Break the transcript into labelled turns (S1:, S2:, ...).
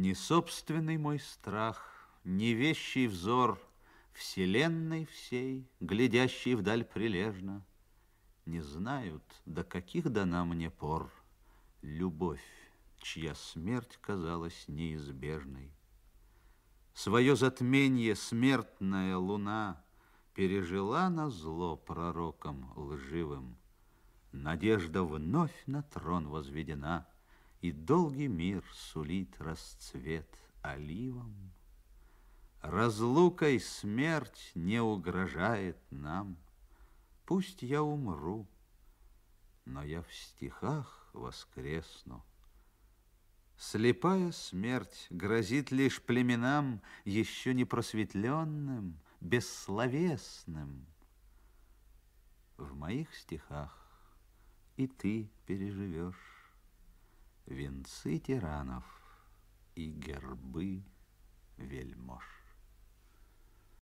S1: Не собственный мой страх, не вещий взор Вселенной всей, глядящей вдаль прилежно, Не знают, до каких дана мне пор Любовь, чья смерть казалась неизбежной. Свое затмение смертная луна Пережила на зло пророком лживым. Надежда вновь на трон возведена — и долгий мир сулит расцвет оливам. Разлукой смерть не угрожает нам. Пусть я умру, но я в стихах воскресну. Слепая смерть грозит лишь племенам, Еще не просветленным, бессловесным. В моих стихах и ты переживешь венцы тиранов и гербы вельмож.